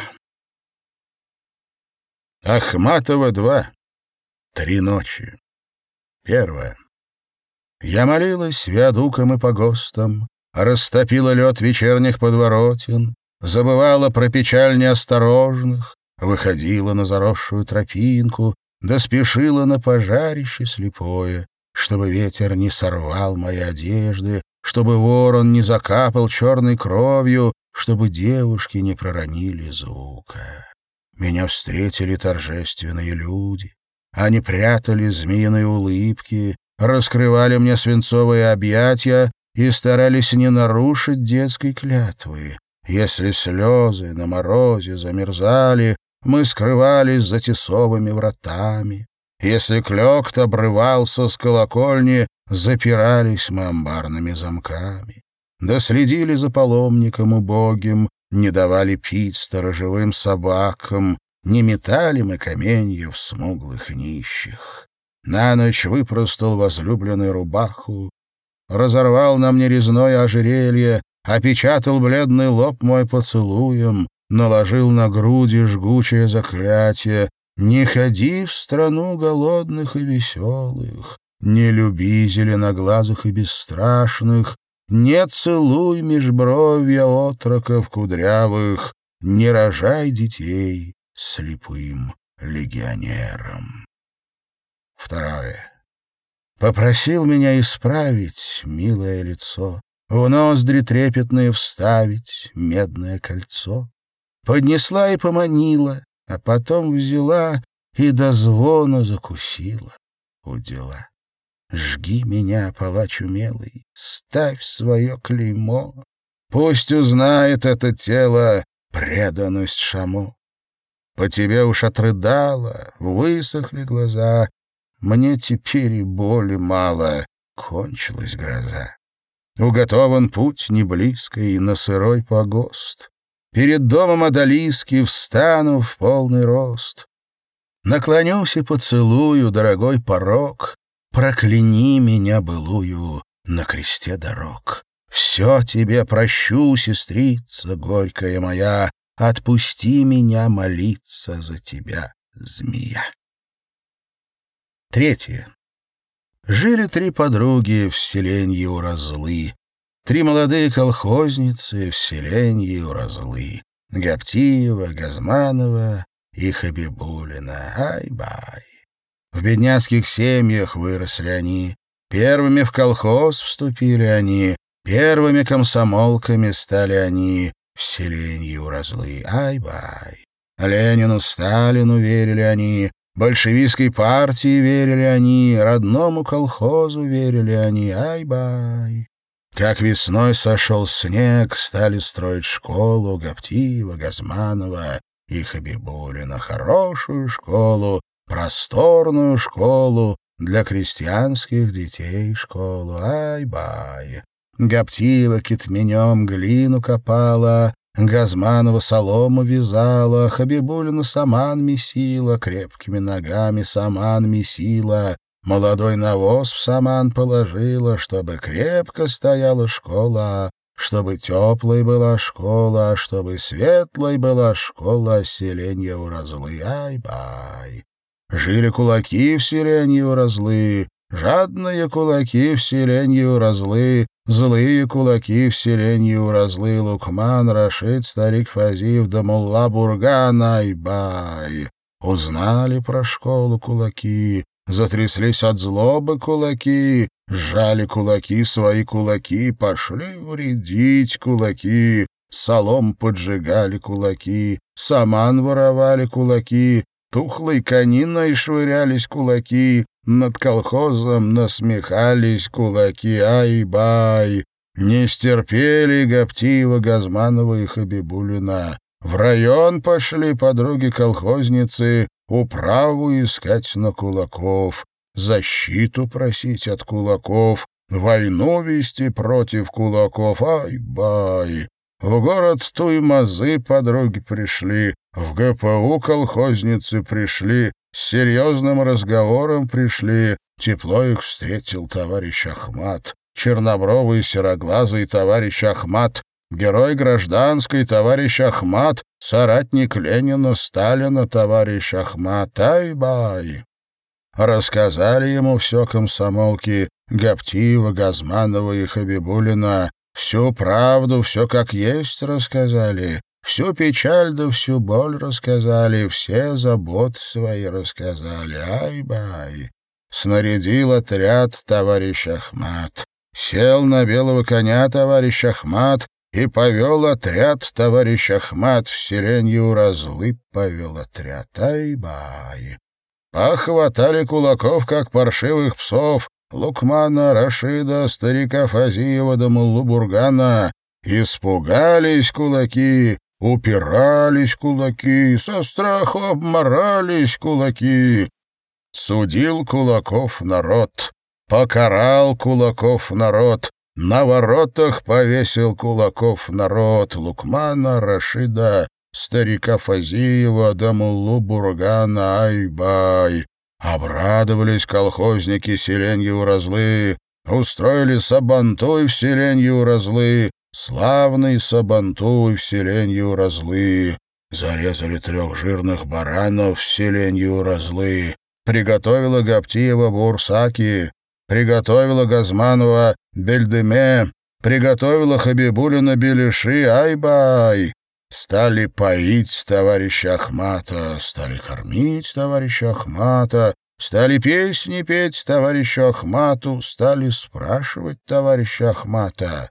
Speaker 1: Ахматова-2. Три ночи. Первая. Я молилась виадукам и погостам, растопила лед вечерних подворотен, забывала про печаль неосторожных, выходила на заросшую тропинку, да спешила на пожарище слепое, чтобы ветер не сорвал мои одежды, чтобы ворон не закапал черной кровью, чтобы девушки не проронили звука. Меня встретили торжественные люди. Они прятали змеиные улыбки, раскрывали мне свинцовые объятия и старались не нарушить детской клятвы. Если слезы на морозе замерзали, мы скрывались за тесовыми вратами. Если клёкт обрывался с колокольни, запирались мы амбарными замками. Да следили за паломником убогим, не давали пить сторожевым собакам, не метали мы каменьев смуглых нищих. На ночь выпростал возлюбленную рубаху, разорвал на мне резное ожерелье, опечатал бледный лоб мой поцелуем, наложил на груди жгучее заклятие «Не ходи в страну голодных и веселых, не люби зеленоглазых и бесстрашных, не целуй межбровья отроков кудрявых, не рожай детей слепым легионером». Второе. Попросил меня исправить, милое лицо, в ноздри трепетные вставить медное кольцо. Поднесла и поманила, а потом взяла и до звона закусила у дела. Жги меня, палач умелый, ставь свое клеймо. Пусть узнает это тело преданность Шамо. По тебе уж отрыдала, высохли глаза, мне теперь и боли мало, кончилась гроза. Уготован путь не близко и на сырой погост. Перед домом Адалиски встану в полный рост. Наклонюсь и поцелую, дорогой порог, Прокляни меня былую на кресте дорог. Все тебе прощу, сестрица горькая моя, Отпусти меня молиться за тебя, змея. Третье. Жили три подруги в селенье Уразлы. Три молодые колхозницы в селенье Уразлы. Гаптиева, Газманова и Хабибулина. Ай-бай. В бедняцких семьях выросли они. Первыми в колхоз вступили они. Первыми комсомолками стали они в селенье Уразлы. Ай-бай. Ленину, Сталину верили они, большевистской партии верили они, родному колхозу верили они. Ай-бай. Как весной сошел снег, стали строить школу Гаптиева, Газманова и Хабибулина. Хорошую школу, просторную школу, для крестьянских детей школу. Ай-бай. Гаптиева кетменем глину копала, Газманова солому вязала, Хабибулина саман месила, крепкими ногами саман месила, Молодой навоз в саман положила, чтобы крепко стояла школа, чтобы теплой была школа, чтобы светлой была школа, селенья уразлы, ай-бай. Жили кулаки в селенье уразлы, жадные кулаки в селенье уразлы, злые кулаки в селенье уразлы, Лукман, Рашид, старик Фазив, да Мулла Бурган, ай-бай. Узнали про школу кулаки, Затряслись от злобы кулаки, сжали кулаки свои кулаки, пошли вредить кулаки, солом поджигали кулаки, саман воровали кулаки, тухлой кониной швырялись кулаки, над колхозом насмехались кулаки, ай-бай. Не стерпели Гаптиева, Газманова и Хабибулина. В район пошли подруги-колхозницы, управу искать на кулаков, защиту просить от кулаков, войну вести против кулаков, ай-бай. В город Туймазы подруги пришли, в ГПУ колхозницы пришли, с серьезным разговором пришли, тепло их встретил товарищ Ахмат, чернобровый сероглазый товарищ Ахмат, Герой гражданской товарищ Ахмат, соратник Ленина, Сталина товарищ Ахмат, ай-бай. рассказали ему все комсомолки Гаптиева, Газманова и Хабибулина, всю правду, все как есть рассказали, всю печаль да всю боль рассказали, все заботы свои рассказали. Ай-бай! Снарядил отряд товарищ Ахмат. Сел на белого коня товарищ Ахмат и повел отряд товарищ Ахмат в сиренью разлы повел отряд. Ай-бай! Похватали кулаков, как паршивых псов, Лукмана, Рашида, старика Фазиева да Муллу-Бургана. Испугались кулаки, упирались кулаки, со страху обморались кулаки. Судил кулаков народ, покарал кулаков народ, на воротах повесил кулаков народ Лукмана, Рашида, старика Фазиева да Муллу Бургана, ай-бай. Обрадовались колхозники селенья уразлы, устроили сабантуй в селенье уразлы, славный сабантуй в селенье уразлы. Зарезали трех жирных баранов в селенье Уразлы, приготовила Гаптиева бурсаки, приготовила Газманова бельдеме, приготовила Хабибулина беляши, ай-бай. Стали поить товарища Ахмата, стали кормить товарища Ахмата, стали песни петь товарищу Ахмату, стали спрашивать товарища Ахмата.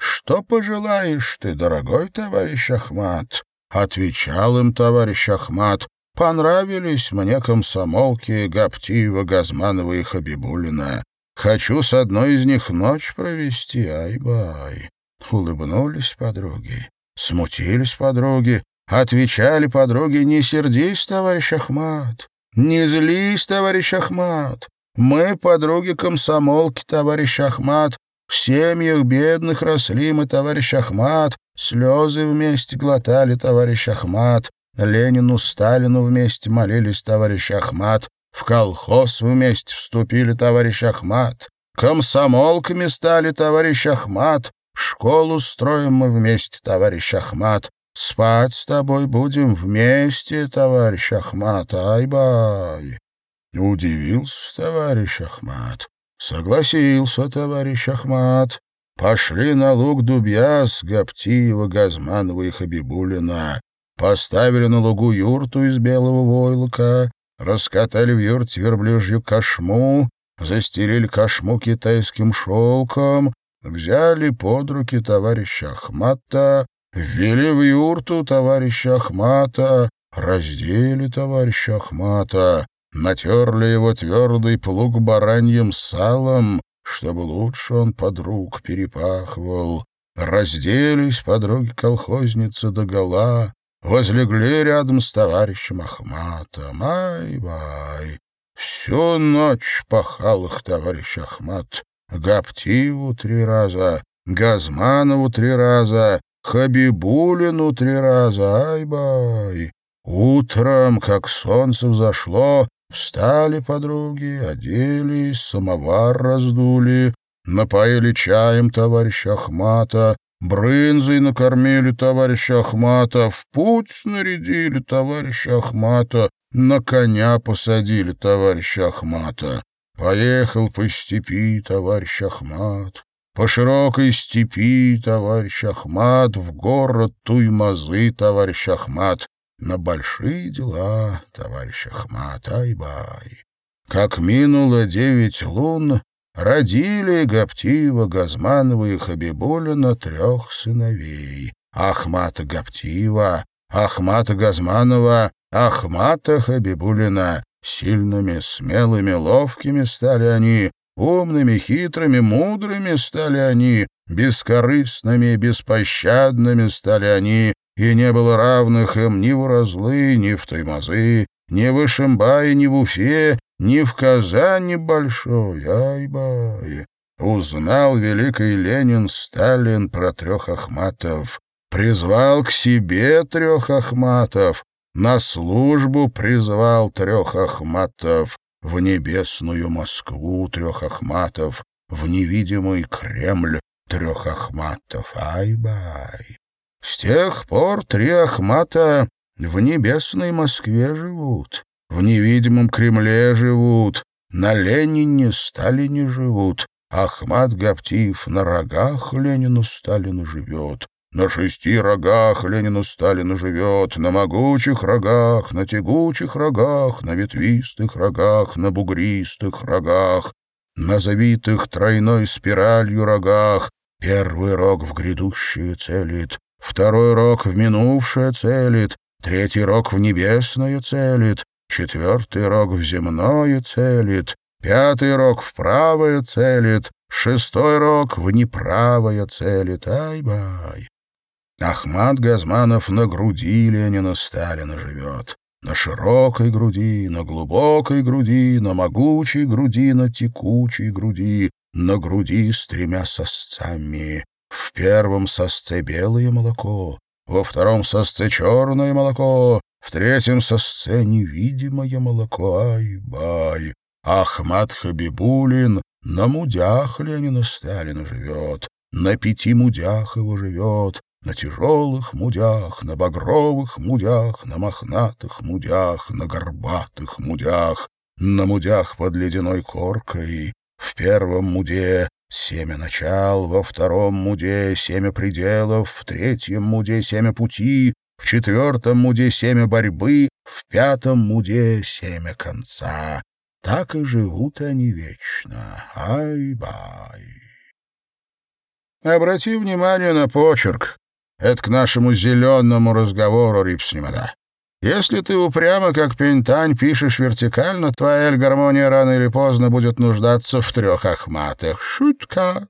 Speaker 1: «Что пожелаешь ты, дорогой товарищ Ахмат?» Отвечал им товарищ Ахмат. «Понравились мне комсомолки Гаптиева, Газманова и Хабибулина. Хочу с одной из них ночь провести, ай-бай». Улыбнулись подруги. Смутились подруги, отвечали подруги, не сердись, товарищ Ахмат, не злись, товарищ Ахмат. Мы, подруги комсомолки, товарищ Ахмат, в семьях бедных росли мы, товарищ Ахмат, слезы вместе глотали, товарищ Ахмат, Ленину, Сталину вместе молились, товарищ Ахмат, в колхоз вместе вступили, товарищ Ахмат, комсомолками стали, товарищ Ахмат, Школу строим мы вместе, товарищ Ахмат. Спать с тобой будем вместе, товарищ Ахмат. Ай-бай. Удивился товарищ Ахмат. Согласился товарищ Ахмат. Пошли на луг Дубьяс, Гаптиева, Газманова и Хабибулина. Поставили на лугу юрту из белого войлока, раскатали в юрте верблюжью кошму, застелили кошму китайским шелком, взяли под руки товарища Ахмата, ввели в юрту товарища Ахмата, раздели товарища Ахмата, натерли его твердый плуг бараньим салом, чтобы лучше он подруг перепахивал. Разделись подруги колхозницы догола, возлегли рядом с товарищем Ахматом. Ай-бай! Всю ночь пахал их товарищ Ахмат, Гаптиеву три раза, Газманову три раза, Хабибулину три раза, ай-бай. Утром, как солнце взошло, встали подруги, оделись, самовар раздули, напоили чаем товарища Ахмата, брынзой накормили товарища Ахмата, в путь снарядили товарища Ахмата, на коня посадили товарища Ахмата. Поехал по степи товарищ Ахмат, по широкой степи товарищ Ахмат, в город Туймазы товарищ Ахмат, на большие дела товарищ Ахмат, ай-бай. Как минуло девять лун, родили Гаптиева, Газманова и Хабибулина трех сыновей. Ахмата Гаптиева, Ахмата Газманова, Ахмата Хабибулина. Сильными, смелыми, ловкими стали они, умными, хитрыми, мудрыми стали они, бескорыстными и беспощадными стали они, и не было равных им ни в Уразлы, ни в Таймазы, ни в Ишимбае, ни в Уфе, ни в Казани большой, ай-бай. Узнал великий Ленин Сталин про трех Ахматов, призвал к себе трех Ахматов, на службу призвал трех Ахматов, в небесную Москву трех Ахматов, в невидимый Кремль трех Ахматов. Ай-бай! С тех пор три Ахмата в небесной Москве живут. в невидимом Кремле живут, на Ленине, Сталине живут. Ахмат Гаптиев на рогах Ленину Сталину живет. На шести рогах Ленину Сталину живет, на могучих рогах, на тягучих рогах, на ветвистых рогах, на бугристых рогах, на завитых тройной спиралью рогах. Первый рог в грядущее целит, второй рог в минувшее целит, третий рог в небесное целит, четвертый рог в земное целит, пятый рог в правое целит, шестой рог в неправое целит. Ай-бай! Ахмат Газманов на груди Ленина Сталина живет. На широкой груди, на глубокой груди, на могучей груди, на текучей груди, на груди с тремя сосцами. В первом сосце белое молоко, во втором сосце черное молоко, в третьем сосце невидимое молоко. Ай-бай! Ахмат Хабибулин на мудях Ленина Сталина живет, на пяти мудях его живет, на тяжелых мудях, на багровых мудях, на мохнатых мудях, на горбатых мудях, на мудях под ледяной коркой. В первом муде семя начал, во втором муде семя пределов, в третьем муде семя пути, в четвертом муде семя борьбы, в пятом муде семя конца. Так и живут они вечно. Ай-бай. Обрати внимание на почерк. Это к нашему зеленому разговору, Рипснемада. Если ты упрямо, как пентань, пишешь вертикально, твоя эль-гармония рано или поздно будет нуждаться в трех ахматах. Шутка.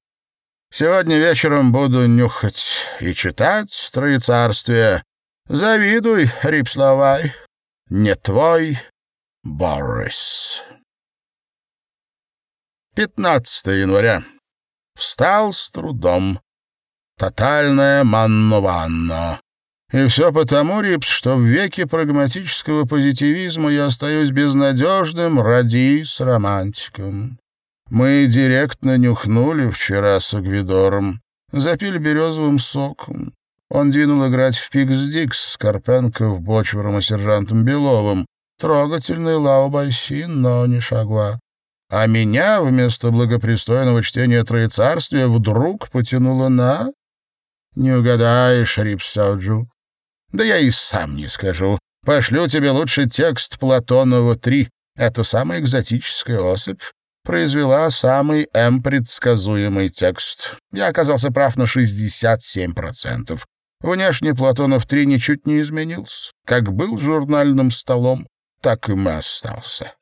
Speaker 1: Сегодня вечером буду нюхать и читать троецарствие. Завидуй, Рипславай. Не твой Борис. 15 января. Встал с трудом. Тотальная манно-ванно. И все потому, Рипс, что в веке прагматического позитивизма я остаюсь безнадежным радис-романтиком. Мы директно нюхнули вчера с Агвидором, запили березовым соком. Он двинул играть в Пикс-Дикс с Карпенко, Бочваром и сержантом Беловым. Трогательный 老百姓, но не 傻瓜. А меня вместо благопристойного чтения Троецарствия вдруг потянуло на не угадаешь, рипс, 小猪. Да я и сам не скажу. Пошлю тебе лучше текст Платонова 3. Это самая экзотическая особь. Произвела самый М-предсказуемый текст. Я оказался прав на 67%. Внешне Платонов 3 ничуть не изменился. Как был журнальным столом, так и мы остался.